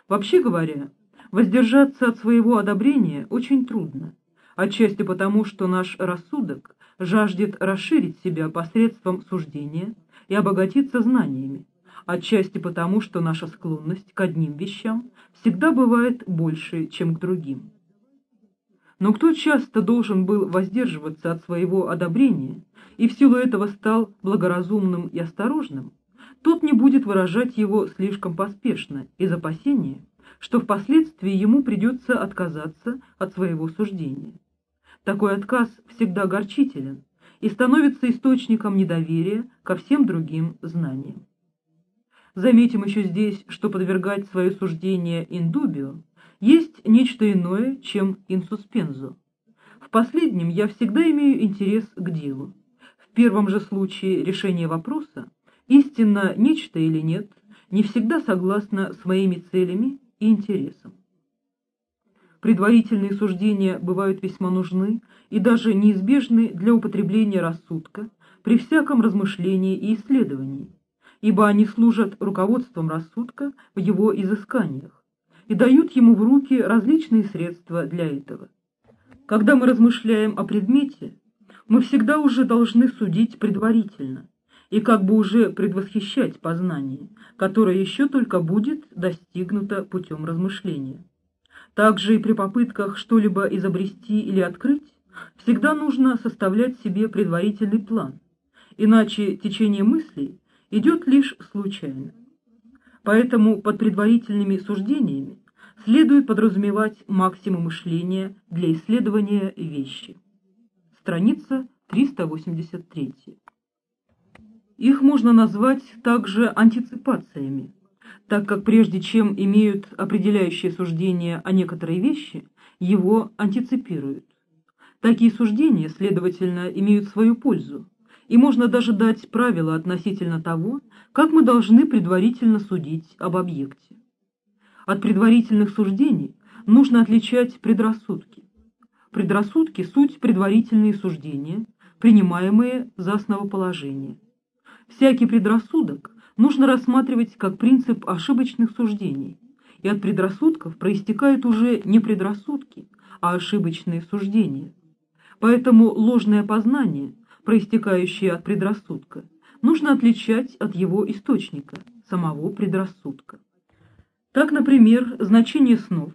Вообще говоря, воздержаться от своего одобрения очень трудно, отчасти потому, что наш рассудок жаждет расширить себя посредством суждения и обогатиться знаниями, отчасти потому, что наша склонность к одним вещам всегда бывает больше, чем к другим. Но кто часто должен был воздерживаться от своего одобрения и в силу этого стал благоразумным и осторожным, тот не будет выражать его слишком поспешно из опасения, что впоследствии ему придется отказаться от своего суждения. Такой отказ всегда горчителен и становится источником недоверия ко всем другим знаниям. Заметим еще здесь, что подвергать свое суждение индубио есть нечто иное, чем инсуспензо. В последнем я всегда имею интерес к делу. В первом же случае решение вопроса, истинно нечто или нет, не всегда согласно с моими целями и интересам. Предварительные суждения бывают весьма нужны и даже неизбежны для употребления рассудка при всяком размышлении и исследовании ибо они служат руководством рассудка в его изысканиях и дают ему в руки различные средства для этого. Когда мы размышляем о предмете, мы всегда уже должны судить предварительно и как бы уже предвосхищать познание, которое еще только будет достигнуто путем размышления. Также и при попытках что-либо изобрести или открыть, всегда нужно составлять себе предварительный план, иначе течение мыслей идет лишь случайно. Поэтому под предварительными суждениями следует подразумевать максимум мышления для исследования вещи. Страница 383. Их можно назвать также антиципациями, так как прежде чем имеют определяющее суждение о некоторой вещи, его антиципируют. Такие суждения, следовательно, имеют свою пользу, и можно даже дать правила относительно того, как мы должны предварительно судить об объекте. От предварительных суждений нужно отличать предрассудки. Предрассудки – суть предварительные суждения, принимаемые за основоположение. Всякий предрассудок нужно рассматривать как принцип ошибочных суждений, и от предрассудков проистекают уже не предрассудки, а ошибочные суждения. Поэтому ложное познание, проистекающее от предрассудка, нужно отличать от его источника, самого предрассудка. Так, например, значение снов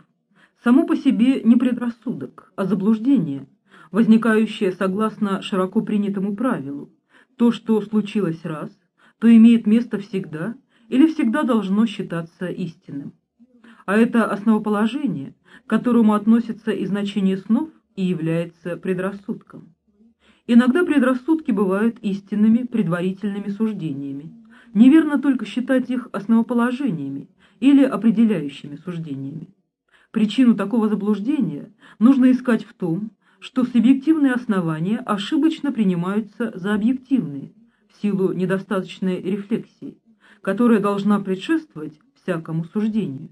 само по себе не предрассудок, а заблуждение, возникающее согласно широко принятому правилу. То, что случилось раз, то имеет место всегда или всегда должно считаться истинным. А это основоположение, к которому относится и значение снов, и является предрассудком. Иногда предрассудки бывают истинными предварительными суждениями. Неверно только считать их основоположениями или определяющими суждениями. Причину такого заблуждения нужно искать в том, что субъективные основания ошибочно принимаются за объективные в силу недостаточной рефлексии, которая должна предшествовать всякому суждению.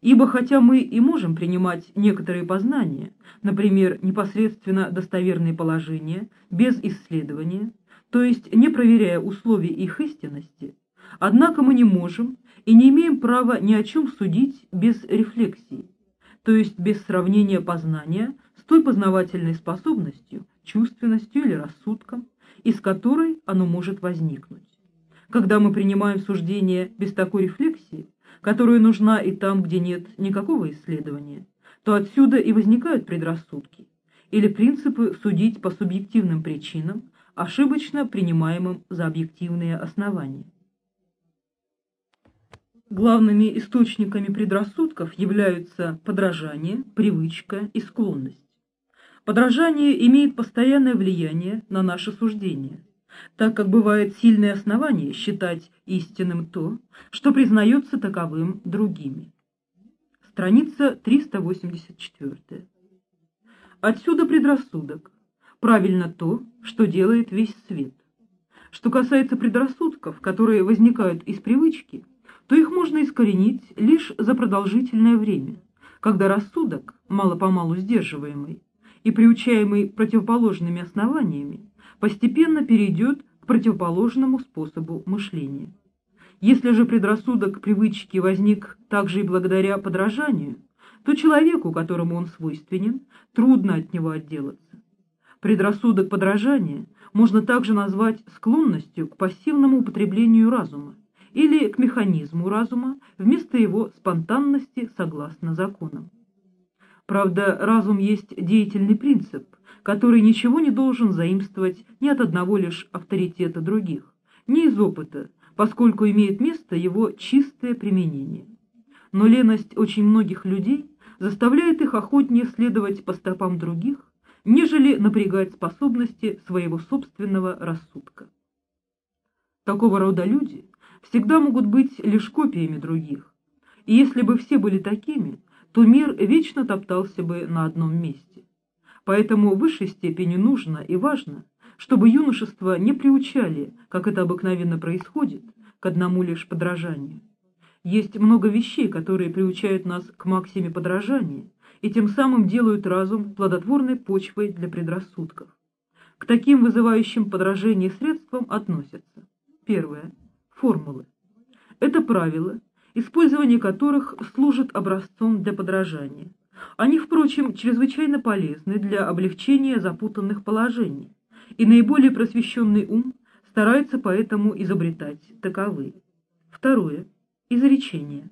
Ибо хотя мы и можем принимать некоторые познания, например, непосредственно достоверные положения, без исследования, то есть не проверяя условий их истинности, однако мы не можем и не имеем права ни о чем судить без рефлексии, то есть без сравнения познания той познавательной способностью, чувственностью или рассудком, из которой оно может возникнуть. Когда мы принимаем суждение без такой рефлексии, которая нужна и там, где нет никакого исследования, то отсюда и возникают предрассудки или принципы судить по субъективным причинам, ошибочно принимаемым за объективные основания. Главными источниками предрассудков являются подражание, привычка и склонность. Подражание имеет постоянное влияние на наше суждение, так как бывает сильное основание считать истинным то, что признается таковым другими. Страница 384. Отсюда предрассудок. Правильно то, что делает весь свет. Что касается предрассудков, которые возникают из привычки – то их можно искоренить лишь за продолжительное время, когда рассудок, мало-помалу сдерживаемый и приучаемый противоположными основаниями, постепенно перейдет к противоположному способу мышления. Если же предрассудок привычки возник также и благодаря подражанию, то человеку, которому он свойственен, трудно от него отделаться. Предрассудок подражания можно также назвать склонностью к пассивному употреблению разума, или к механизму разума вместо его спонтанности согласно законам. Правда, разум есть деятельный принцип, который ничего не должен заимствовать ни от одного лишь авторитета других, ни из опыта, поскольку имеет место его чистое применение. Но леность очень многих людей заставляет их охотнее следовать по стопам других, нежели напрягать способности своего собственного рассудка. Такого рода люди всегда могут быть лишь копиями других. И если бы все были такими, то мир вечно топтался бы на одном месте. Поэтому в высшей степени нужно и важно, чтобы юношество не приучали, как это обыкновенно происходит, к одному лишь подражанию. Есть много вещей, которые приучают нас к максиме подражания и тем самым делают разум плодотворной почвой для предрассудков. К таким вызывающим подражение средствам относятся. Первое формулы. Это правила, использование которых служит образцом для подражания. Они, впрочем, чрезвычайно полезны для облегчения запутанных положений, и наиболее просвещенный ум старается поэтому изобретать таковые. Второе. Изречение.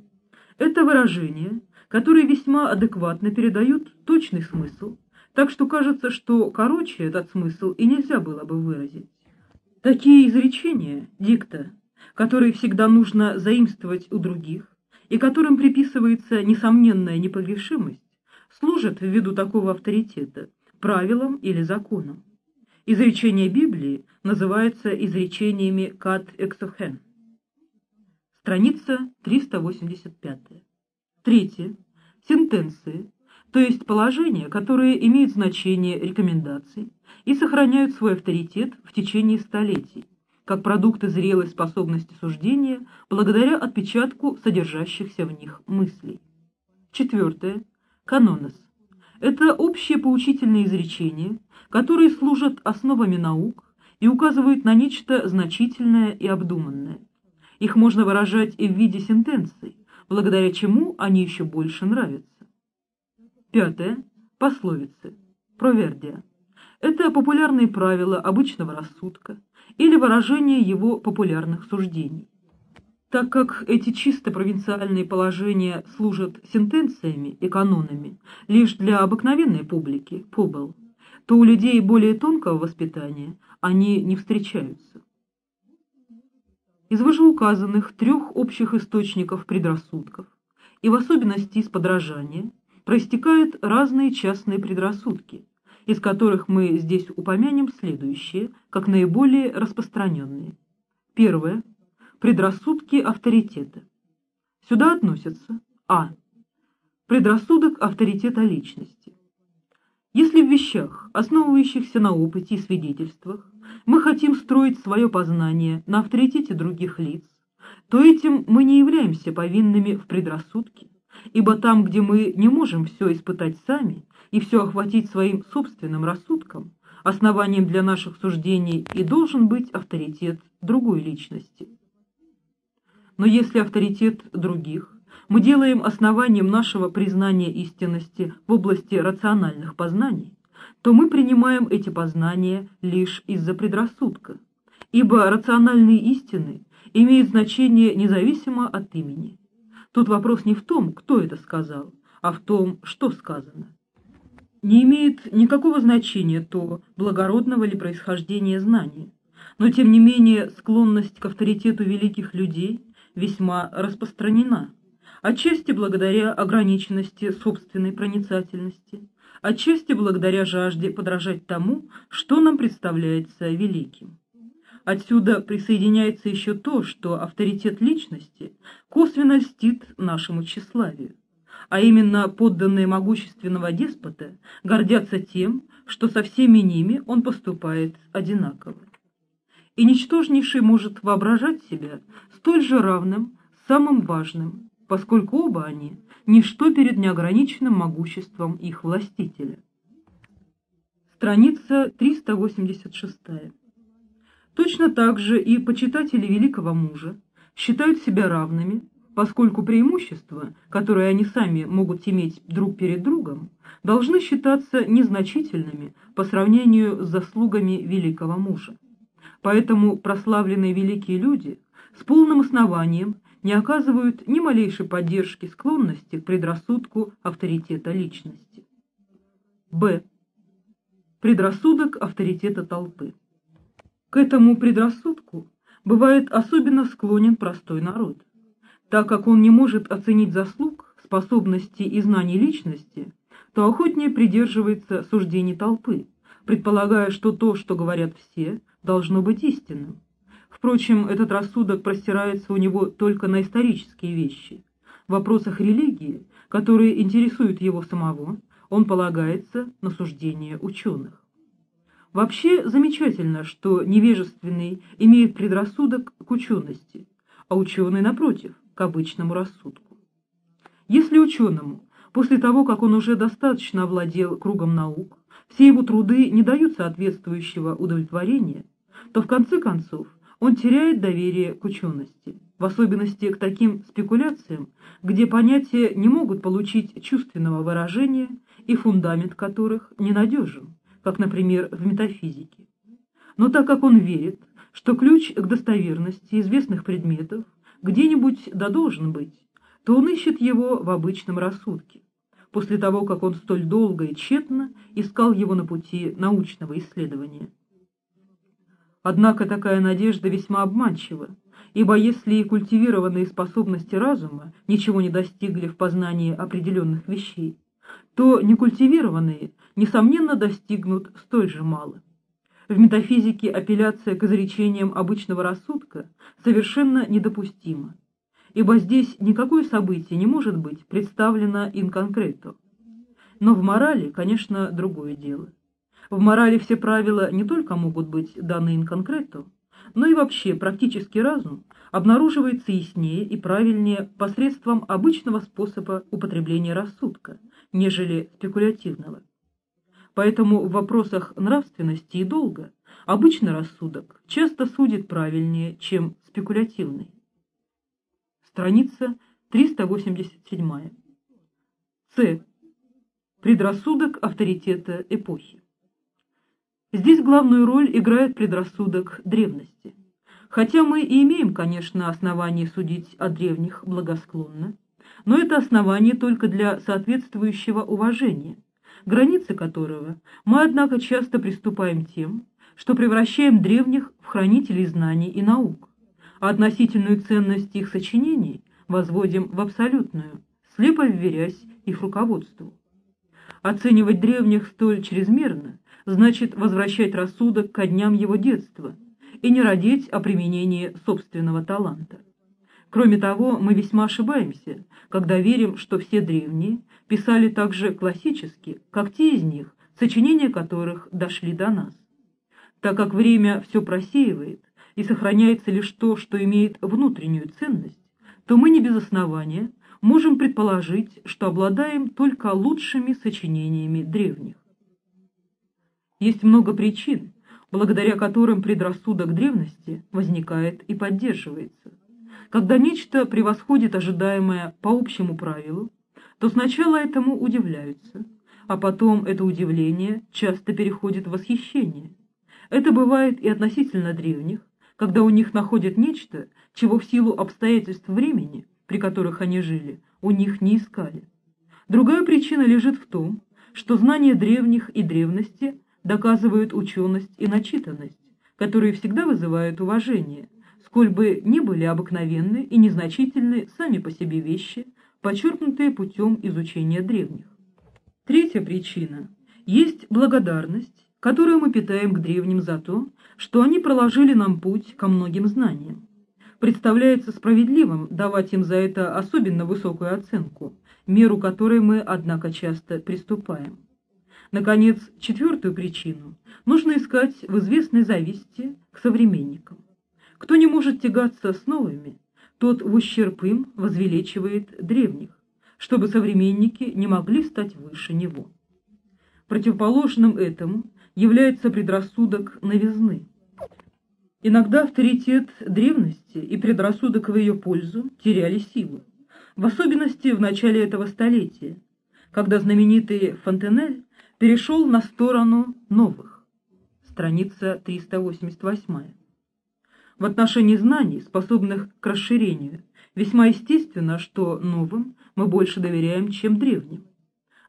Это выражение, которые весьма адекватно передают точный смысл, так что кажется, что короче этот смысл и нельзя было бы выразить. Такие изречения, дикта, которые всегда нужно заимствовать у других, и которым приписывается несомненная непогрешимость, служат ввиду такого авторитета правилам или законам. Изречения Библии называются изречениями «кат эксохен». Страница 385. Третье. Сентенции, то есть положения, которые имеют значение рекомендаций и сохраняют свой авторитет в течение столетий, как продукты зрелой способности суждения благодаря отпечатку содержащихся в них мыслей. Четвертое. Канонос. Это общие поучительные изречения, которые служат основами наук и указывают на нечто значительное и обдуманное. Их можно выражать и в виде сентенций, благодаря чему они еще больше нравятся. Пятое. Пословицы. Провердия. Это популярные правила обычного рассудка или выражение его популярных суждений. Так как эти чисто провинциальные положения служат сентенциями и канонами лишь для обыкновенной публики, побыл, то у людей более тонкого воспитания они не встречаются. Из вышеуказанных трех общих источников предрассудков, и в особенности из подражания, проистекают разные частные предрассудки, из которых мы здесь упомянем следующие, как наиболее распространенные. Первое. Предрассудки авторитета. Сюда относятся а. Предрассудок авторитета личности. Если в вещах, основывающихся на опыте и свидетельствах, мы хотим строить свое познание на авторитете других лиц, то этим мы не являемся повинными в предрассудке, ибо там, где мы не можем все испытать сами и все охватить своим собственным рассудком, основанием для наших суждений и должен быть авторитет другой личности. Но если авторитет других мы делаем основанием нашего признания истинности в области рациональных познаний, то мы принимаем эти познания лишь из-за предрассудка, ибо рациональные истины имеют значение независимо от имени. Тут вопрос не в том, кто это сказал, а в том, что сказано. Не имеет никакого значения то, благородного ли происхождения знания, но тем не менее склонность к авторитету великих людей весьма распространена, отчасти благодаря ограниченности собственной проницательности, отчасти благодаря жажде подражать тому, что нам представляется великим. Отсюда присоединяется еще то, что авторитет личности косвенно льстит нашему тщеславию, а именно подданные могущественного деспота гордятся тем, что со всеми ними он поступает одинаково. И ничтожнейший может воображать себя столь же равным, самым важным, поскольку оба они – ничто перед неограниченным могуществом их властителя. Страница 386. Точно так же и почитатели великого мужа считают себя равными, поскольку преимущества, которые они сами могут иметь друг перед другом, должны считаться незначительными по сравнению с заслугами великого мужа. Поэтому прославленные великие люди с полным основанием не оказывают ни малейшей поддержки склонности к предрассудку авторитета личности. Б. Предрассудок авторитета толпы. К этому предрассудку бывает особенно склонен простой народ, так как он не может оценить заслуг, способностей и знаний личности, то охотнее придерживается суждений толпы, предполагая, что то, что говорят все, должно быть истинным. Впрочем, этот рассудок простирается у него только на исторические вещи. В вопросах религии, которые интересуют его самого, он полагается на суждения ученых. Вообще замечательно, что невежественный имеет предрассудок к учености, а ученый, напротив, к обычному рассудку. Если ученому, после того, как он уже достаточно овладел кругом наук, все его труды не дают соответствующего удовлетворения, то в конце концов он теряет доверие к учености, в особенности к таким спекуляциям, где понятия не могут получить чувственного выражения и фундамент которых ненадежен как, например, в метафизике. Но так как он верит, что ключ к достоверности известных предметов где-нибудь да должен быть, то он ищет его в обычном рассудке, после того, как он столь долго и тщетно искал его на пути научного исследования. Однако такая надежда весьма обманчива, ибо если культивированные способности разума ничего не достигли в познании определенных вещей, то некультивированные несомненно, достигнут столь же мало. В метафизике апелляция к изречениям обычного рассудка совершенно недопустима, ибо здесь никакое событие не может быть представлено инконкрето. Но в морали, конечно, другое дело. В морали все правила не только могут быть даны инконкрето, но и вообще практический разум обнаруживается яснее и правильнее посредством обычного способа употребления рассудка, нежели спекулятивного. Поэтому в вопросах нравственности и долга обычный рассудок часто судит правильнее, чем спекулятивный. Страница 387. С. Предрассудок авторитета эпохи. Здесь главную роль играет предрассудок древности. Хотя мы и имеем, конечно, основание судить о древних благосклонно, но это основание только для соответствующего уважения, границы которого мы, однако, часто приступаем тем, что превращаем древних в хранителей знаний и наук, а относительную ценность их сочинений возводим в абсолютную, слепо вверясь их руководству. Оценивать древних столь чрезмерно значит возвращать рассудок ко дням его детства и не родить о применении собственного таланта. Кроме того, мы весьма ошибаемся, когда верим, что все древние писали так же классически, как те из них, сочинения которых дошли до нас. Так как время все просеивает и сохраняется лишь то, что имеет внутреннюю ценность, то мы не без основания можем предположить, что обладаем только лучшими сочинениями древних. Есть много причин, благодаря которым предрассудок древности возникает и поддерживается. Когда нечто превосходит ожидаемое по общему правилу, то сначала этому удивляются, а потом это удивление часто переходит в восхищение. Это бывает и относительно древних, когда у них находят нечто, чего в силу обстоятельств времени, при которых они жили, у них не искали. Другая причина лежит в том, что знания древних и древности доказывают ученость и начитанность, которые всегда вызывают уважение, сколь бы ни были обыкновенны и незначительны сами по себе вещи, подчеркнутые путем изучения древних. Третья причина – есть благодарность, которую мы питаем к древним за то, что они проложили нам путь ко многим знаниям. Представляется справедливым давать им за это особенно высокую оценку, меру которой мы, однако, часто приступаем. Наконец, четвертую причину нужно искать в известной зависти к современникам. Кто не может тягаться с новыми, тот в ущерб им возвеличивает древних, чтобы современники не могли стать выше него. Противоположным этому является предрассудок новизны. Иногда авторитет древности и предрассудок в ее пользу теряли силу, в особенности в начале этого столетия, когда знаменитый Фонтенель перешел на сторону новых. Страница 388. В отношении знаний, способных к расширению, весьма естественно, что новым мы больше доверяем, чем древним.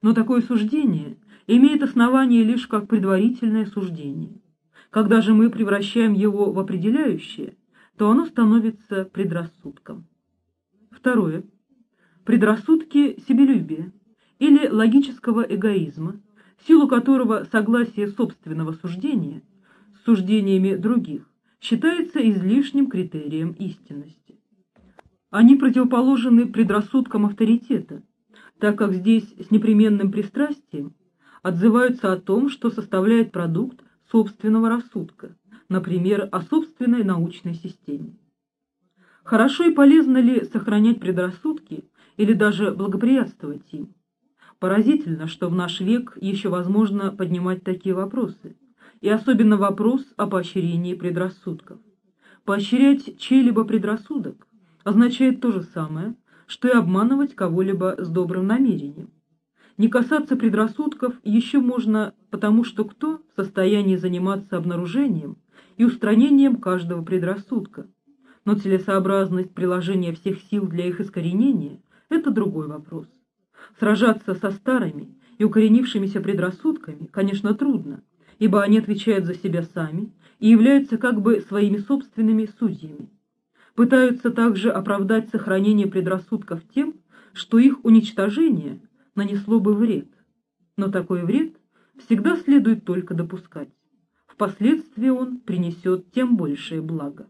Но такое суждение имеет основание лишь как предварительное суждение. Когда же мы превращаем его в определяющее, то оно становится предрассудком. Второе. Предрассудки себелюбия или логического эгоизма, силу которого согласие собственного суждения с суждениями других считается излишним критерием истинности. Они противоположены предрассудкам авторитета, так как здесь с непременным пристрастием отзываются о том, что составляет продукт собственного рассудка, например, о собственной научной системе. Хорошо и полезно ли сохранять предрассудки или даже благоприятствовать им? Поразительно, что в наш век еще возможно поднимать такие вопросы, и особенно вопрос о поощрении предрассудков. Поощрять чей-либо предрассудок означает то же самое, что и обманывать кого-либо с добрым намерением. Не касаться предрассудков еще можно, потому что кто в состоянии заниматься обнаружением и устранением каждого предрассудка. Но целесообразность приложения всех сил для их искоренения – это другой вопрос. Сражаться со старыми и укоренившимися предрассудками, конечно, трудно, ибо они отвечают за себя сами и являются как бы своими собственными судьями. Пытаются также оправдать сохранение предрассудков тем, что их уничтожение нанесло бы вред. Но такой вред всегда следует только допускать. Впоследствии он принесет тем большее благо.